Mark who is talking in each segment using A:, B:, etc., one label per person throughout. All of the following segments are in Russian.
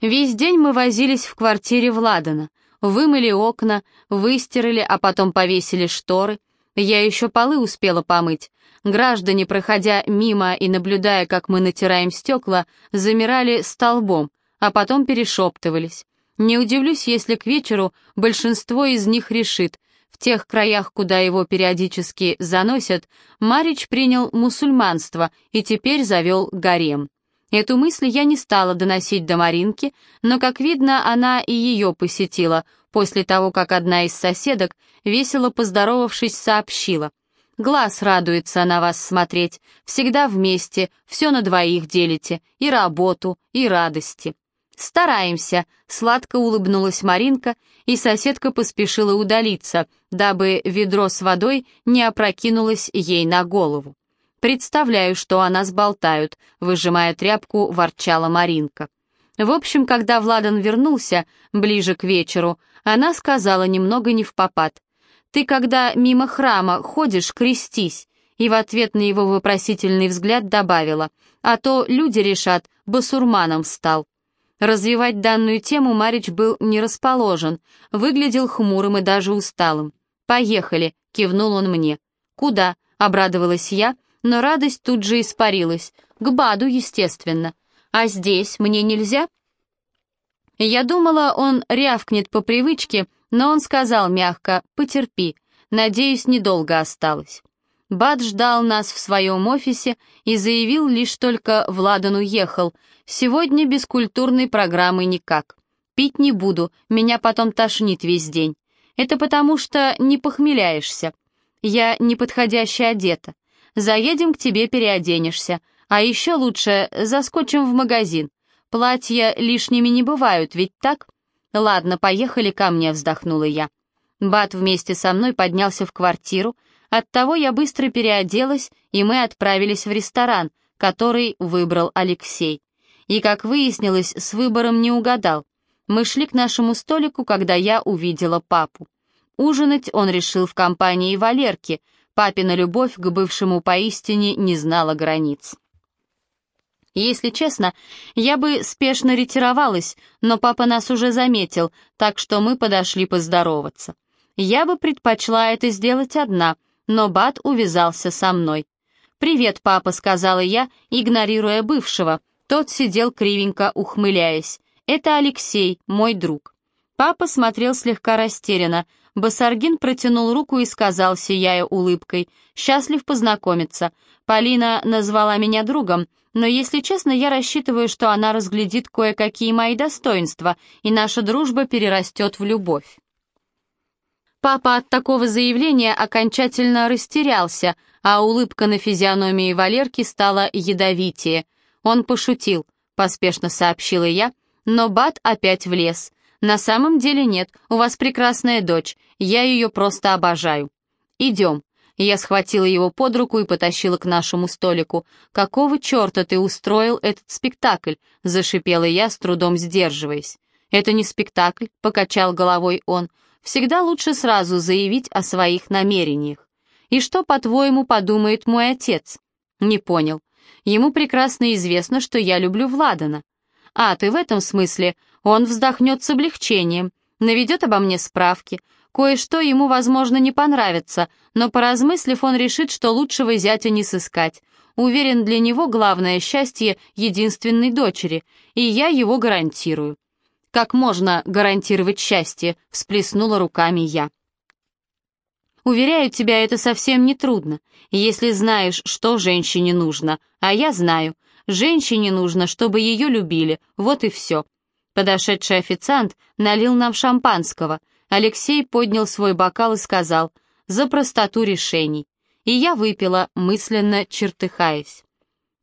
A: Весь день мы возились в квартире Владана. Вымыли окна, выстирали, а потом повесили шторы. Я еще полы успела помыть. Граждане, проходя мимо и наблюдая, как мы натираем стекла, замирали столбом, а потом перешептывались. Не удивлюсь, если к вечеру большинство из них решит, в тех краях, куда его периодически заносят, Марич принял мусульманство и теперь завел гарем. Эту мысль я не стала доносить до Маринки, но, как видно, она и ее посетила, после того, как одна из соседок, весело поздоровавшись, сообщила. «Глаз радуется на вас смотреть, всегда вместе, все на двоих делите, и работу, и радости». «Стараемся», — сладко улыбнулась Маринка, и соседка поспешила удалиться, дабы ведро с водой не опрокинулось ей на голову. «Представляю, что о нас болтают», — выжимая тряпку, ворчала Маринка. В общем, когда Владан вернулся, ближе к вечеру, она сказала немного не в попад. «Ты, когда мимо храма ходишь, крестись», и в ответ на его вопросительный взгляд добавила, «А то люди решат, басурманом стал». Развивать данную тему Марич был не расположен, выглядел хмурым и даже усталым. «Поехали», — кивнул он мне. «Куда?» — обрадовалась я, — но радость тут же испарилась. К Баду, естественно. А здесь мне нельзя? Я думала, он рявкнет по привычке, но он сказал мягко «потерпи». Надеюсь, недолго осталось. Бад ждал нас в своем офисе и заявил лишь только Владан уехал. Сегодня без культурной программы никак. Пить не буду, меня потом тошнит весь день. Это потому, что не похмеляешься. Я неподходяще одета. Заедем к тебе, переоденешься. А еще лучше заскочим в магазин. Платья лишними не бывают, ведь так? Ладно, поехали ко мне, вздохнула я. Бат вместе со мной поднялся в квартиру, оттого я быстро переоделась, и мы отправились в ресторан, который выбрал Алексей. И, как выяснилось, с выбором не угадал. Мы шли к нашему столику, когда я увидела папу. Ужинать он решил в компании Валерки — Папина любовь к бывшему поистине не знала границ. Если честно, я бы спешно ретировалась, но папа нас уже заметил, так что мы подошли поздороваться. Я бы предпочла это сделать одна, но Бат увязался со мной. «Привет, папа», — сказала я, игнорируя бывшего. Тот сидел кривенько, ухмыляясь. «Это Алексей, мой друг». Папа смотрел слегка растерянно. Басаргин протянул руку и сказал, сияя улыбкой, «Счастлив познакомиться. Полина назвала меня другом, но, если честно, я рассчитываю, что она разглядит кое-какие мои достоинства, и наша дружба перерастет в любовь». Папа от такого заявления окончательно растерялся, а улыбка на физиономии Валерки стала ядовитее. Он пошутил, поспешно сообщила я, но Бат опять влез — «На самом деле нет, у вас прекрасная дочь, я ее просто обожаю. Идем». Я схватила его под руку и потащила к нашему столику. «Какого черта ты устроил этот спектакль?» — зашипела я, с трудом сдерживаясь. «Это не спектакль», — покачал головой он. «Всегда лучше сразу заявить о своих намерениях». «И что, по-твоему, подумает мой отец?» «Не понял. Ему прекрасно известно, что я люблю Владана». «А, ты в этом смысле? Он вздохнет с облегчением, наведет обо мне справки. Кое-что ему, возможно, не понравится, но, поразмыслив, он решит, что лучшего зятя не сыскать. Уверен, для него главное счастье единственной дочери, и я его гарантирую. «Как можно гарантировать счастье?» — всплеснула руками я. Уверяю тебя, это совсем не трудно, если знаешь, что женщине нужно, а я знаю. Женщине нужно, чтобы ее любили, вот и все. Подошедший официант налил нам шампанского. Алексей поднял свой бокал и сказал «За простоту решений». И я выпила, мысленно чертыхаясь.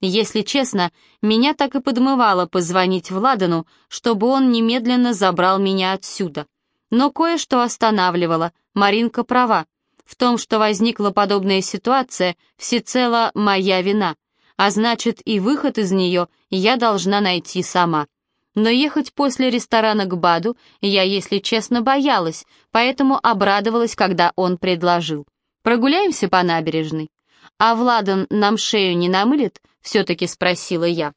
A: Если честно, меня так и подмывало позвонить Владану, чтобы он немедленно забрал меня отсюда. Но кое-что останавливало, Маринка права. В том, что возникла подобная ситуация, всецело моя вина, а значит и выход из нее я должна найти сама. Но ехать после ресторана к Баду я, если честно, боялась, поэтому обрадовалась, когда он предложил. «Прогуляемся по набережной?» «А Владан нам шею не намылит?» — все-таки спросила я.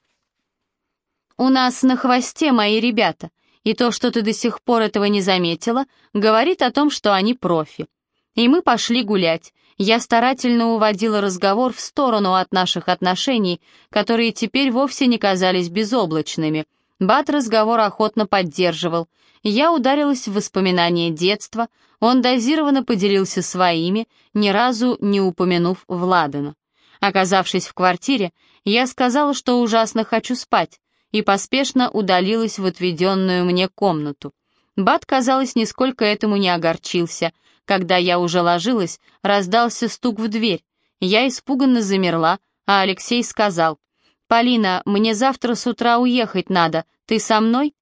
A: у нас на хвосте мои ребята, и то, что ты до сих пор этого не заметила, говорит о том, что они профи. И мы пошли гулять. Я старательно уводила разговор в сторону от наших отношений, которые теперь вовсе не казались безоблачными. Бат разговор охотно поддерживал. Я ударилась в воспоминания детства, он дозированно поделился своими, ни разу не упомянув Владана. Оказавшись в квартире, я сказала, что ужасно хочу спать, и поспешно удалилась в отведенную мне комнату. Бат, казалось, нисколько этому не огорчился. Когда я уже ложилась, раздался стук в дверь. Я испуганно замерла, а Алексей сказал, «Полина, мне завтра с утра уехать надо. Ты со мной?»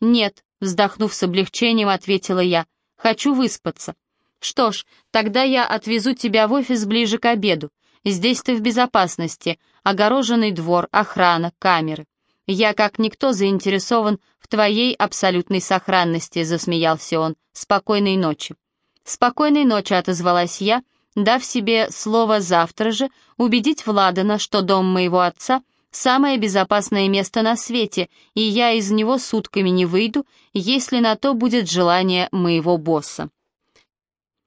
A: «Нет», — вздохнув с облегчением, ответила я, «хочу выспаться». «Что ж, тогда я отвезу тебя в офис ближе к обеду. Здесь ты в безопасности. Огороженный двор, охрана, камеры. Я, как никто, заинтересован в твоей абсолютной сохранности», — засмеялся он. «Спокойной ночи». «Спокойной ночи», — отозвалась я, дав себе слово завтра же убедить Владана, что дом моего отца — самое безопасное место на свете, и я из него сутками не выйду, если на то будет желание моего босса.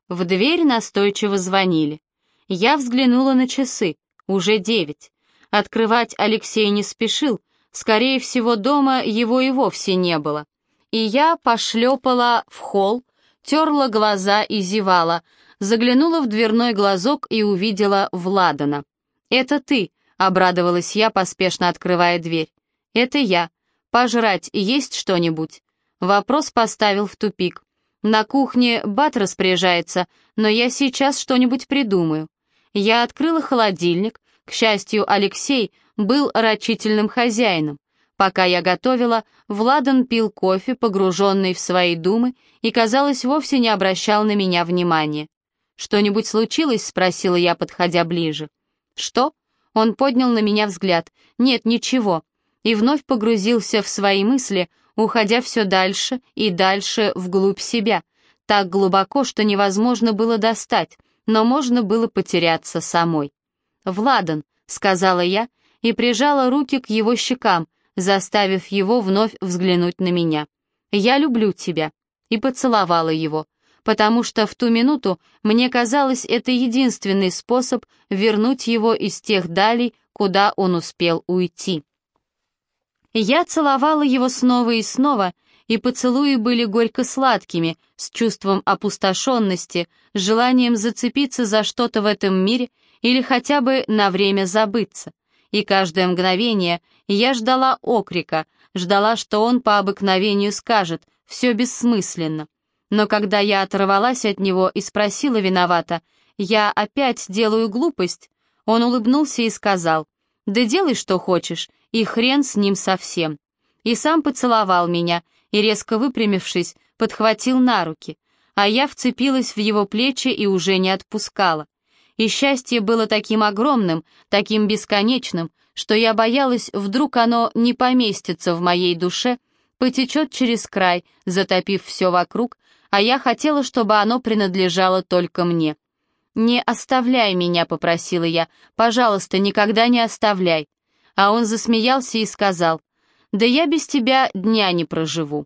A: В дверь настойчиво звонили. Я взглянула на часы, уже девять. Открывать Алексей не спешил, скорее всего, дома его и вовсе не было. И я пошлепала в холл, терла глаза и зевала, заглянула в дверной глазок и увидела Владана. «Это ты», — обрадовалась я, поспешно открывая дверь. «Это я. Пожрать есть что-нибудь?» Вопрос поставил в тупик. «На кухне Бат распоряжается, но я сейчас что-нибудь придумаю». Я открыла холодильник. К счастью, Алексей был рачительным хозяином. Пока я готовила, Владан пил кофе, погруженный в свои думы, и, казалось, вовсе не обращал на меня внимания. «Что-нибудь случилось?» — спросила я, подходя ближе. «Что?» Он поднял на меня взгляд. «Нет, ничего». И вновь погрузился в свои мысли, уходя все дальше и дальше вглубь себя, так глубоко, что невозможно было достать, но можно было потеряться самой. «Владан», — сказала я и прижала руки к его щекам, заставив его вновь взглянуть на меня. «Я люблю тебя», и поцеловала его, потому что в ту минуту мне казалось это единственный способ вернуть его из тех далей, куда он успел уйти. Я целовала его снова и снова, и поцелуи были горько-сладкими, с чувством опустошенности, желанием зацепиться за что-то в этом мире или хотя бы на время забыться. И каждое мгновение я ждала окрика, ждала, что он по обыкновению скажет «все бессмысленно». Но когда я оторвалась от него и спросила виновата, «Я опять делаю глупость», он улыбнулся и сказал, «Да делай, что хочешь, и хрен с ним совсем». И сам поцеловал меня, и, резко выпрямившись, подхватил на руки, а я вцепилась в его плечи и уже не отпускала. И счастье было таким огромным, таким бесконечным, что я боялась, вдруг оно не поместится в моей душе, потечет через край, затопив все вокруг, а я хотела, чтобы оно принадлежало только мне. «Не оставляй меня», — попросила я, — «пожалуйста, никогда не оставляй». А он засмеялся и сказал, да я без тебя дня не проживу.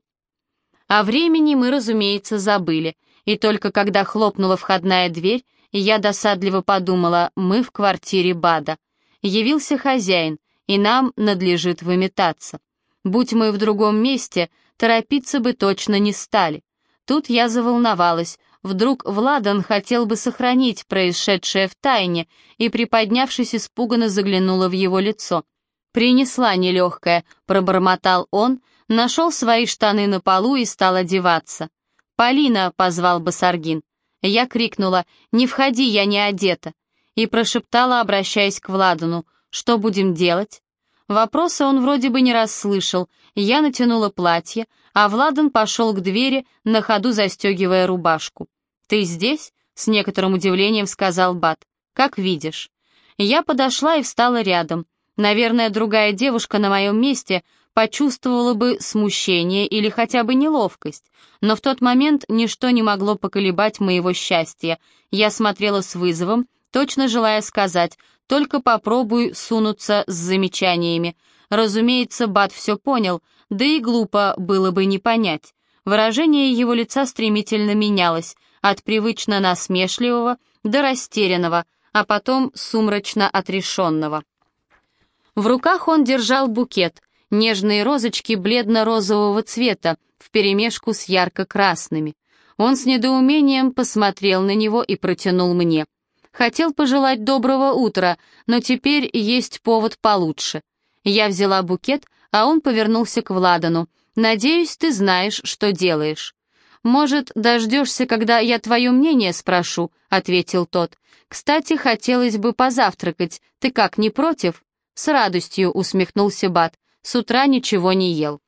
A: О времени мы, разумеется, забыли, и только когда хлопнула входная дверь, я досадливо подумала, мы в квартире Бада. Явился хозяин, и нам надлежит выметаться. Будь мы в другом месте, торопиться бы точно не стали. Тут я заволновалась. Вдруг Владан хотел бы сохранить происшедшее в тайне, и, приподнявшись, испуганно заглянула в его лицо — «Принесла нелегкая», — пробормотал он, нашел свои штаны на полу и стал одеваться. «Полина», — позвал Басаргин. Я крикнула «Не входи, я не одета», и прошептала, обращаясь к Владану, «Что будем делать?» Вопроса он вроде бы не расслышал, я натянула платье, а Владан пошел к двери, на ходу застегивая рубашку. «Ты здесь?» — с некоторым удивлением сказал Бат. «Как видишь». Я подошла и встала рядом — Наверное, другая девушка на моем месте почувствовала бы смущение или хотя бы неловкость, но в тот момент ничто не могло поколебать моего счастья. Я смотрела с вызовом, точно желая сказать, только попробуй сунуться с замечаниями. Разумеется, Бат все понял, да и глупо было бы не понять. Выражение его лица стремительно менялось, от привычно насмешливого до растерянного, а потом сумрачно отрешенного. В руках он держал букет, нежные розочки бледно-розового цвета, вперемешку с ярко-красными. Он с недоумением посмотрел на него и протянул мне. Хотел пожелать доброго утра, но теперь есть повод получше. Я взяла букет, а он повернулся к Владану. «Надеюсь, ты знаешь, что делаешь». «Может, дождешься, когда я твое мнение спрошу?» — ответил тот. «Кстати, хотелось бы позавтракать. Ты как, не против?» «С радостью», — усмехнулся Бат. «С утра ничего не ел».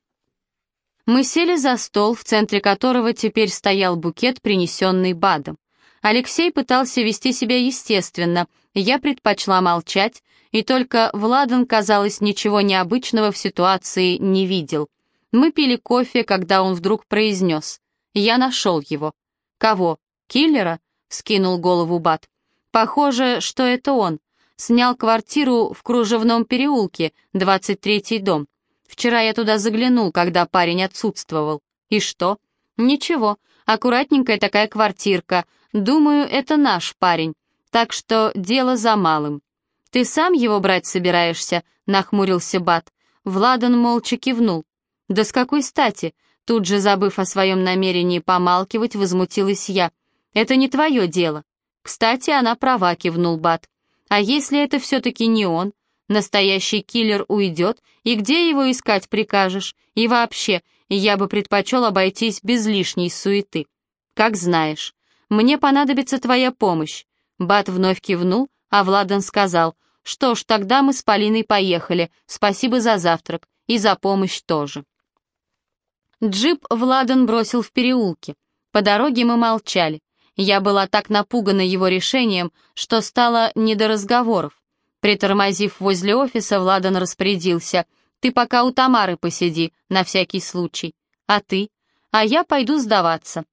A: Мы сели за стол, в центре которого теперь стоял букет, принесенный Бадом. Алексей пытался вести себя естественно, я предпочла молчать, и только Владан, казалось, ничего необычного в ситуации не видел. Мы пили кофе, когда он вдруг произнес. «Я нашел его». «Кого? Киллера?» — скинул голову Бат. «Похоже, что это он. Снял квартиру в Кружевном переулке, 23-й дом. Вчера я туда заглянул, когда парень отсутствовал. И что? Ничего, аккуратненькая такая квартирка. Думаю, это наш парень. Так что дело за малым. Ты сам его брать собираешься? Нахмурился Бат. Владан молча кивнул. Да с какой стати? Тут же, забыв о своем намерении помалкивать, возмутилась я. Это не твое дело. Кстати, она права, кивнул Бат. А если это все-таки не он? Настоящий киллер уйдет, и где его искать прикажешь? И вообще, я бы предпочел обойтись без лишней суеты. Как знаешь. Мне понадобится твоя помощь. Бат вновь кивнул, а Владан сказал, что ж, тогда мы с Полиной поехали, спасибо за завтрак, и за помощь тоже. Джип Владан бросил в переулке. По дороге мы молчали. Я была так напугана его решением, что стало не до разговоров. Притормозив возле офиса, Владан распорядился. «Ты пока у Тамары посиди, на всякий случай. А ты? А я пойду сдаваться».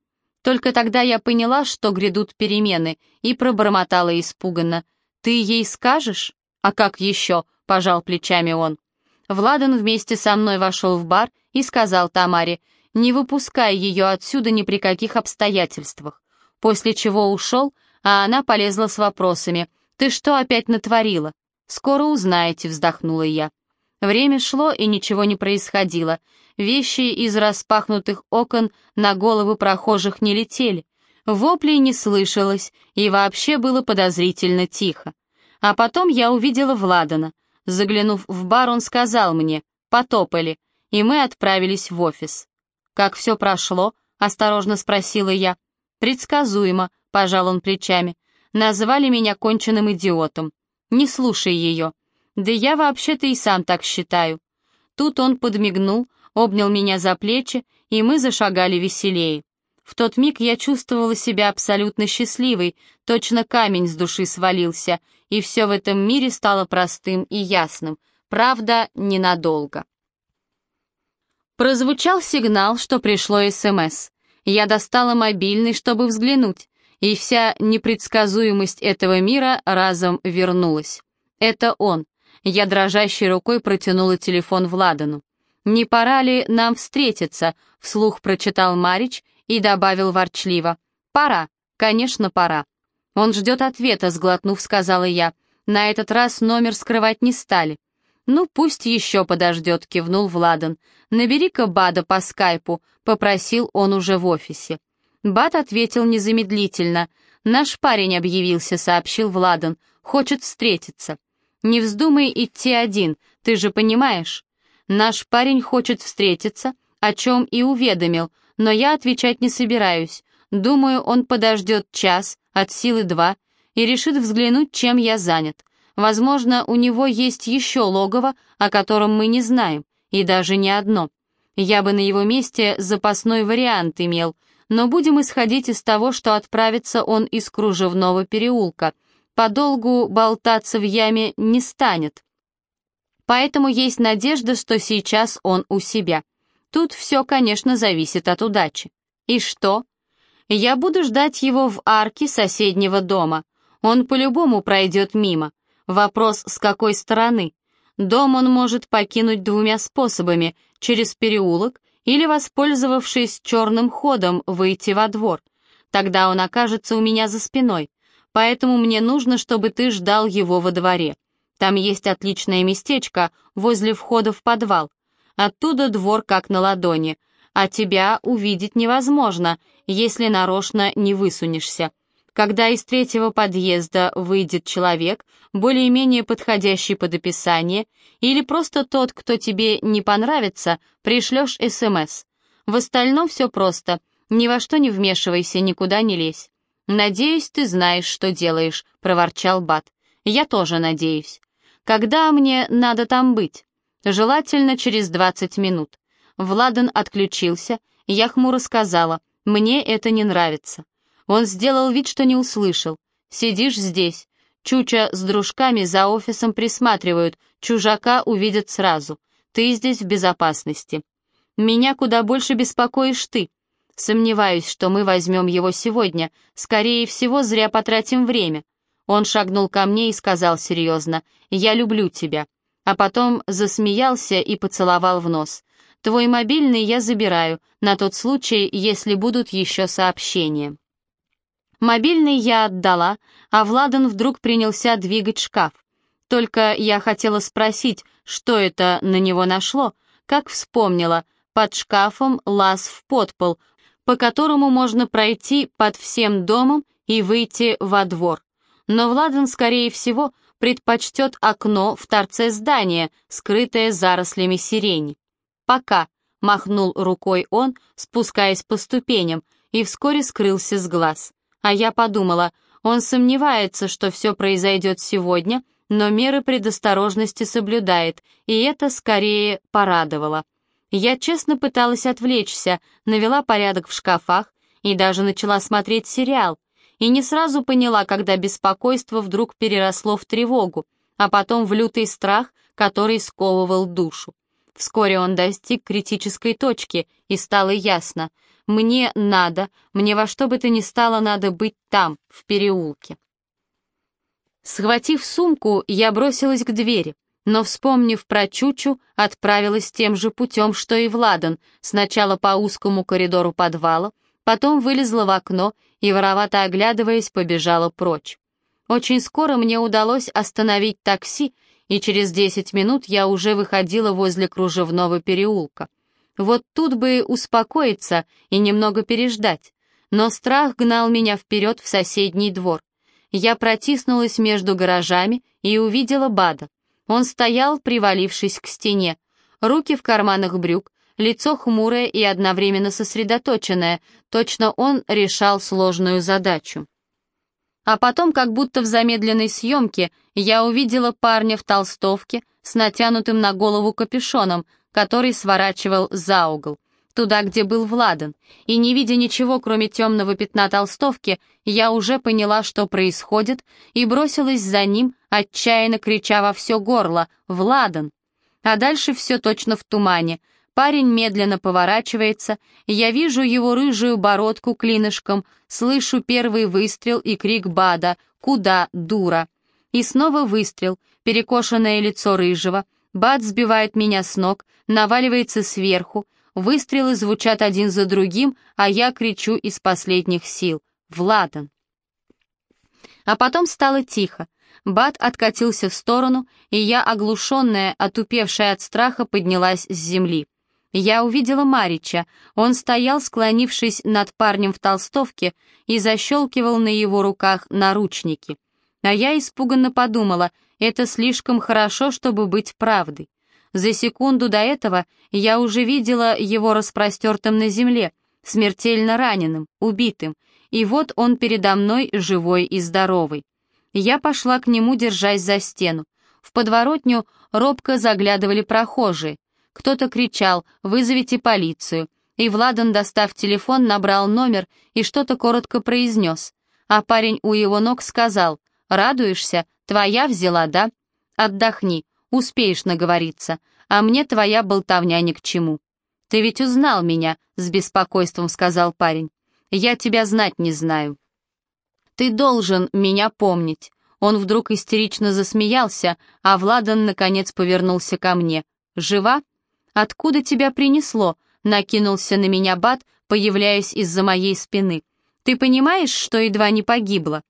A: Только тогда я поняла, что грядут перемены, и пробормотала испуганно. «Ты ей скажешь?» «А как еще?» — пожал плечами он. Владан вместе со мной вошел в бар и сказал Тамаре, «Не выпускай ее отсюда ни при каких обстоятельствах». После чего ушел, а она полезла с вопросами. «Ты что опять натворила?» «Скоро узнаете», — вздохнула я. Время шло, и ничего не происходило. Вещи из распахнутых окон на головы прохожих не летели. Воплей не слышалось, и вообще было подозрительно тихо. А потом я увидела Владана. Заглянув в бар, он сказал мне «потопали», и мы отправились в офис. «Как все прошло?» — осторожно спросила я. «Предсказуемо», — пожал он плечами. «Назвали меня конченным идиотом. Не слушай ее. Да я вообще-то и сам так считаю. Тут он подмигнул, обнял меня за плечи, и мы зашагали веселее. В тот миг я чувствовала себя абсолютно счастливой, точно камень с души свалился, и все в этом мире стало простым и ясным. Правда, ненадолго. Прозвучал сигнал, что пришло СМС. Я достала мобильный, чтобы взглянуть и вся непредсказуемость этого мира разом вернулась. Это он. Я дрожащей рукой протянула телефон Владану. «Не пора ли нам встретиться?» — вслух прочитал Марич и добавил ворчливо. «Пора, конечно, пора». «Он ждет ответа», — сглотнув, сказала я. «На этот раз номер скрывать не стали». «Ну, пусть еще подождет», — кивнул Владан. «Набери-ка Бада по скайпу», — попросил он уже в офисе. Бат ответил незамедлительно. «Наш парень объявился», — сообщил Владан. «Хочет встретиться». «Не вздумай идти один, ты же понимаешь». «Наш парень хочет встретиться», о чем и уведомил, но я отвечать не собираюсь. Думаю, он подождет час, от силы два, и решит взглянуть, чем я занят. Возможно, у него есть еще логово, о котором мы не знаем, и даже не одно. Я бы на его месте запасной вариант имел — но будем исходить из того, что отправится он из кружевного переулка. Подолгу болтаться в яме не станет. Поэтому есть надежда, что сейчас он у себя. Тут все, конечно, зависит от удачи. И что? Я буду ждать его в арке соседнего дома. Он по-любому пройдет мимо. Вопрос, с какой стороны. Дом он может покинуть двумя способами — через переулок или, воспользовавшись черным ходом, выйти во двор. Тогда он окажется у меня за спиной, поэтому мне нужно, чтобы ты ждал его во дворе. Там есть отличное местечко возле входа в подвал. Оттуда двор как на ладони, а тебя увидеть невозможно, если нарочно не высунешься. Когда из третьего подъезда выйдет человек, более-менее подходящий под описание, или просто тот, кто тебе не понравится, пришлешь СМС. В остальном все просто. Ни во что не вмешивайся, никуда не лезь. «Надеюсь, ты знаешь, что делаешь», — проворчал Бат. «Я тоже надеюсь. Когда мне надо там быть?» «Желательно через 20 минут». Владан отключился, я хмуро сказала, «Мне это не нравится». Он сделал вид, что не услышал. «Сидишь здесь. Чуча с дружками за офисом присматривают, чужака увидят сразу. Ты здесь в безопасности. Меня куда больше беспокоишь ты. Сомневаюсь, что мы возьмем его сегодня. Скорее всего, зря потратим время». Он шагнул ко мне и сказал серьезно, «Я люблю тебя». А потом засмеялся и поцеловал в нос. «Твой мобильный я забираю, на тот случай, если будут еще сообщения». Мобильный я отдала, а Владан вдруг принялся двигать шкаф. Только я хотела спросить, что это на него нашло, как вспомнила, под шкафом лаз в подпол, по которому можно пройти под всем домом и выйти во двор. Но Владан, скорее всего, предпочтет окно в торце здания, скрытое зарослями сирени. «Пока», — махнул рукой он, спускаясь по ступеням, и вскоре скрылся с глаз. А я подумала, он сомневается, что все произойдет сегодня, но меры предосторожности соблюдает, и это скорее порадовало. Я честно пыталась отвлечься, навела порядок в шкафах и даже начала смотреть сериал, и не сразу поняла, когда беспокойство вдруг переросло в тревогу, а потом в лютый страх, который сковывал душу. Вскоре он достиг критической точки, и стало ясно — мне надо, мне во что бы то ни стало надо быть там, в переулке. Схватив сумку, я бросилась к двери, но, вспомнив про Чучу, отправилась тем же путем, что и Владан, сначала по узкому коридору подвала, потом вылезла в окно и, воровато оглядываясь, побежала прочь. Очень скоро мне удалось остановить такси, и через десять минут я уже выходила возле кружевного переулка. Вот тут бы успокоиться и немного переждать. Но страх гнал меня вперед в соседний двор. Я протиснулась между гаражами и увидела Бада. Он стоял, привалившись к стене. Руки в карманах брюк, лицо хмурое и одновременно сосредоточенное. Точно он решал сложную задачу. А потом, как будто в замедленной съемке, я увидела парня в толстовке с натянутым на голову капюшоном, который сворачивал за угол, туда, где был Владан, и не видя ничего, кроме темного пятна толстовки, я уже поняла, что происходит, и бросилась за ним, отчаянно крича во все горло «Владан!». А дальше все точно в тумане. Парень медленно поворачивается, я вижу его рыжую бородку клинышком, слышу первый выстрел и крик Бада «Куда, дура?». И снова выстрел, перекошенное лицо рыжего — Бат сбивает меня с ног, наваливается сверху, выстрелы звучат один за другим, а я кричу из последних сил. «Владан!» А потом стало тихо. Бат откатился в сторону, и я, оглушенная, отупевшая от страха, поднялась с земли. Я увидела Марича. Он стоял, склонившись над парнем в толстовке, и защелкивал на его руках наручники. А я испуганно подумала, это слишком хорошо, чтобы быть правдой. За секунду до этого я уже видела его распростертым на земле, смертельно раненым, убитым, и вот он передо мной живой и здоровый. Я пошла к нему, держась за стену. В подворотню робко заглядывали прохожие. Кто-то кричал «Вызовите полицию!» И Владан, достав телефон, набрал номер и что-то коротко произнес. А парень у его ног сказал «Радуешься? Твоя взяла, да? Отдохни, успеешь наговориться, а мне твоя болтовня ни к чему. Ты ведь узнал меня, с беспокойством сказал парень. Я тебя знать не знаю. Ты должен меня помнить. Он вдруг истерично засмеялся, а Владан, наконец, повернулся ко мне. «Жива? Откуда тебя принесло?» — накинулся на меня Бат, появляясь из-за моей спины. «Ты понимаешь, что едва не погибла?»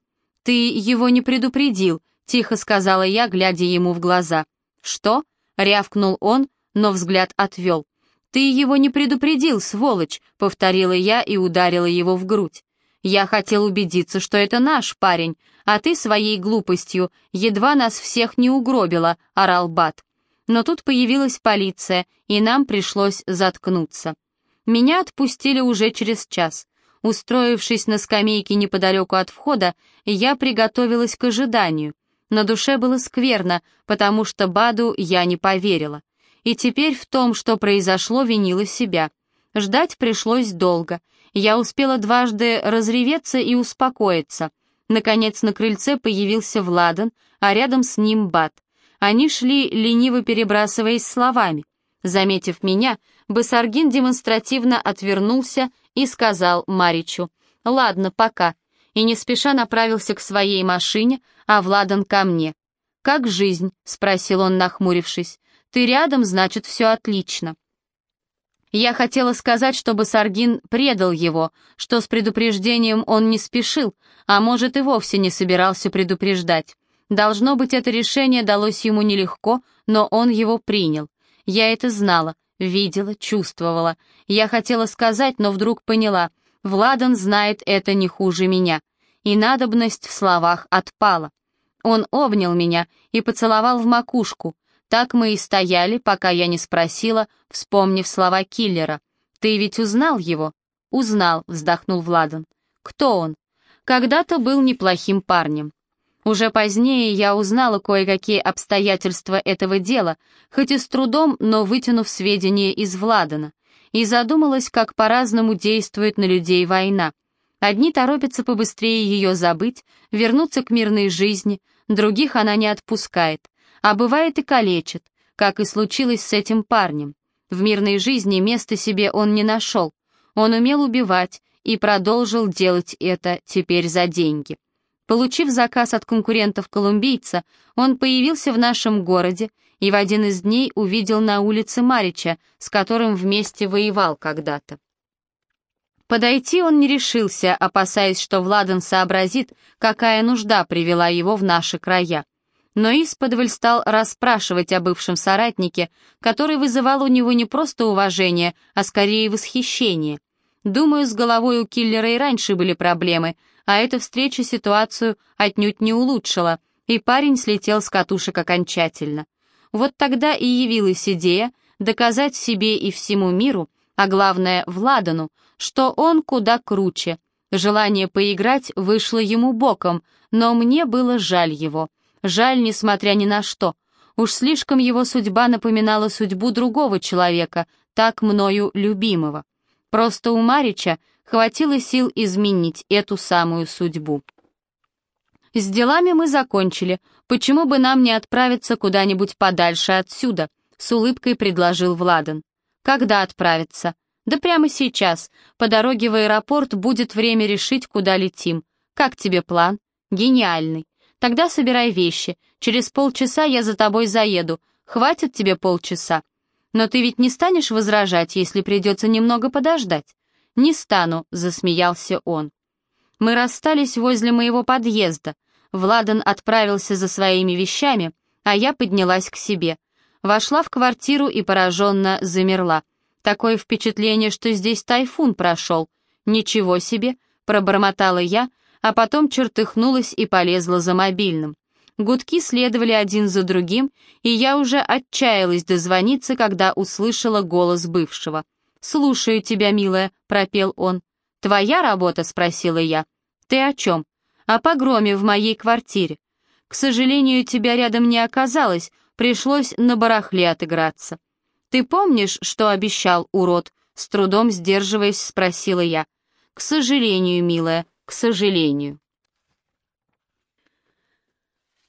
A: «Ты его не предупредил», — тихо сказала я, глядя ему в глаза. «Что?» — рявкнул он, но взгляд отвел. «Ты его не предупредил, сволочь», — повторила я и ударила его в грудь. «Я хотел убедиться, что это наш парень, а ты своей глупостью едва нас всех не угробила», — орал Бат. Но тут появилась полиция, и нам пришлось заткнуться. Меня отпустили уже через час. Устроившись на скамейке неподалеку от входа, я приготовилась к ожиданию. На душе было скверно, потому что Баду я не поверила. И теперь в том, что произошло, винила себя. Ждать пришлось долго. Я успела дважды разреветься и успокоиться. Наконец на крыльце появился Владан, а рядом с ним Бад. Они шли, лениво перебрасываясь словами. Заметив меня, Басаргин демонстративно отвернулся и сказал Маричу «Ладно, пока», и не спеша направился к своей машине, а Владан ко мне. «Как жизнь?» — спросил он, нахмурившись. «Ты рядом, значит, все отлично». Я хотела сказать, чтобы Саргин предал его, что с предупреждением он не спешил, а может и вовсе не собирался предупреждать. Должно быть, это решение далось ему нелегко, но он его принял. Я это знала, видела, чувствовала. Я хотела сказать, но вдруг поняла. Владан знает это не хуже меня. И надобность в словах отпала. Он обнял меня и поцеловал в макушку. Так мы и стояли, пока я не спросила, вспомнив слова киллера. «Ты ведь узнал его?» «Узнал», — вздохнул Владан. «Кто он?» «Когда-то был неплохим парнем. Уже позднее я узнала кое-какие обстоятельства этого дела, хоть и с трудом, но вытянув сведения из Владана, и задумалась, как по-разному действует на людей война. Одни торопятся побыстрее ее забыть, вернуться к мирной жизни, других она не отпускает, а бывает и калечит, как и случилось с этим парнем. В мирной жизни места себе он не нашел, он умел убивать и продолжил делать это теперь за деньги. Получив заказ от конкурентов-колумбийца, он появился в нашем городе и в один из дней увидел на улице Марича, с которым вместе воевал когда-то. Подойти он не решился, опасаясь, что Владан сообразит, какая нужда привела его в наши края. Но исподволь стал расспрашивать о бывшем соратнике, который вызывал у него не просто уважение, а скорее восхищение. Думаю, с головой у киллера и раньше были проблемы, а эта встреча ситуацию отнюдь не улучшила, и парень слетел с катушек окончательно. Вот тогда и явилась идея доказать себе и всему миру, а главное Владану, что он куда круче. Желание поиграть вышло ему боком, но мне было жаль его. Жаль, несмотря ни на что. Уж слишком его судьба напоминала судьбу другого человека, так мною любимого. Просто у Марича хватило сил изменить эту самую судьбу. С делами мы закончили. Почему бы нам не отправиться куда-нибудь подальше отсюда? С улыбкой предложил Владан. Когда отправиться? Да прямо сейчас. По дороге в аэропорт будет время решить, куда летим. Как тебе план? Гениальный. Тогда собирай вещи. Через полчаса я за тобой заеду. Хватит тебе полчаса. Но ты ведь не станешь возражать, если придется немного подождать. «Не стану», — засмеялся он. Мы расстались возле моего подъезда. Владан отправился за своими вещами, а я поднялась к себе. Вошла в квартиру и пораженно замерла. Такое впечатление, что здесь тайфун прошел. «Ничего себе!» — пробормотала я, а потом чертыхнулась и полезла за мобильным. Гудки следовали один за другим, и я уже отчаялась дозвониться, когда услышала голос бывшего — «Слушаю тебя, милая», — пропел он. «Твоя работа?» — спросила я. «Ты о чем?» «О погроме в моей квартире. К сожалению, тебя рядом не оказалось, пришлось на барахле отыграться». «Ты помнишь, что обещал, урод?» — с трудом сдерживаясь, спросила я. «К сожалению, милая, к сожалению».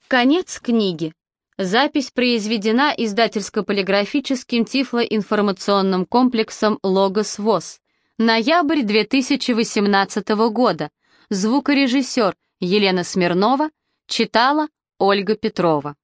A: Конец книги. Запись произведена издательско-полиграфическим тифлоинформационным комплексом «Логос ВОЗ». Ноябрь 2018 года. Звукорежиссер Елена Смирнова Читала Ольга Петрова.